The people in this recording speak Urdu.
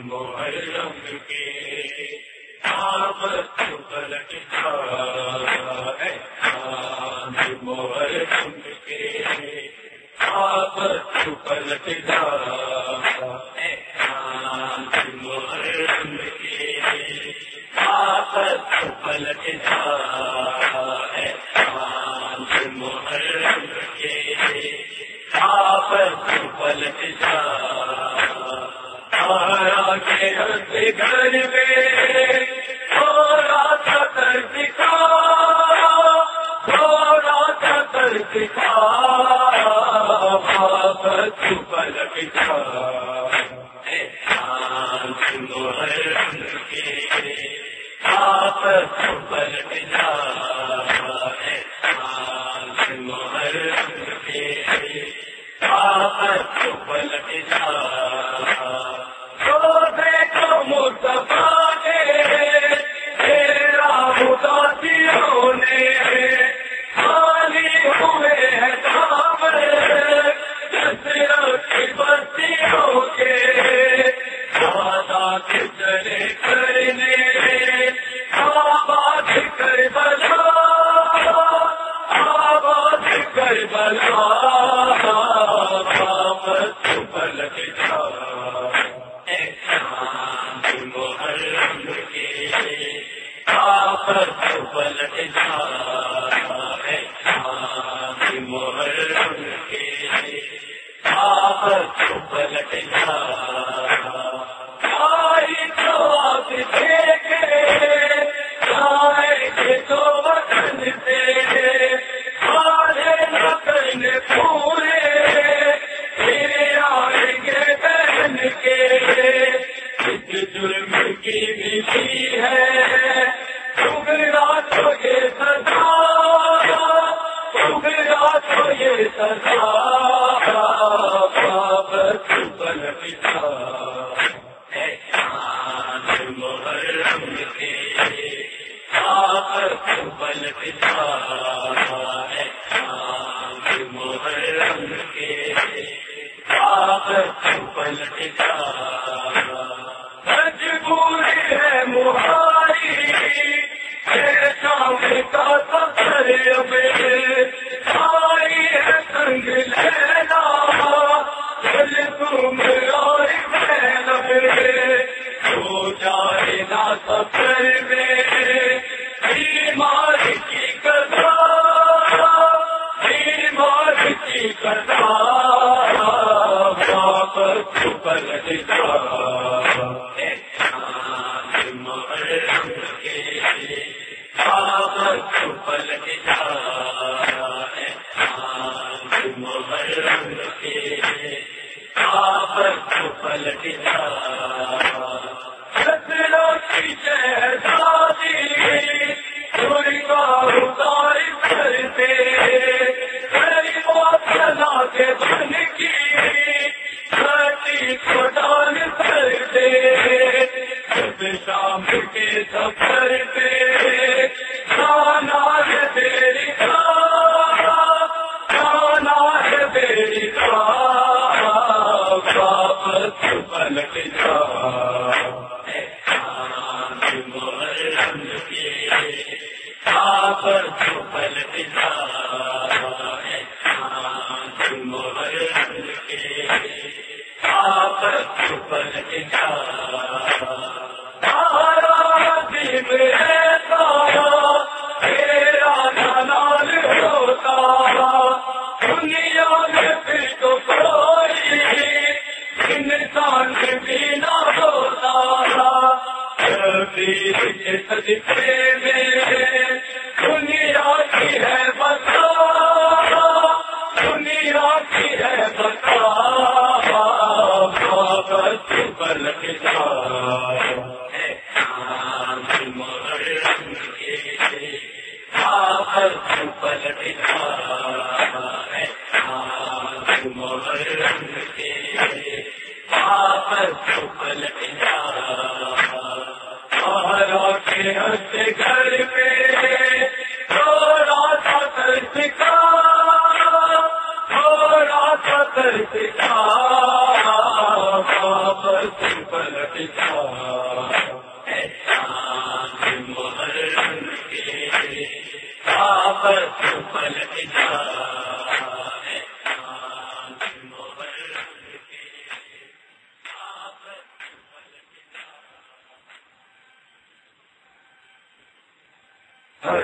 محرم کے آپ پلٹ محرم کے آپ پلٹ محرم گھر میں تھوڑا سا کر دکھا تھوڑا سا کر دکھا پلٹ کے آپ پلٹ وإنما پلٹا پر گھر پہ ہر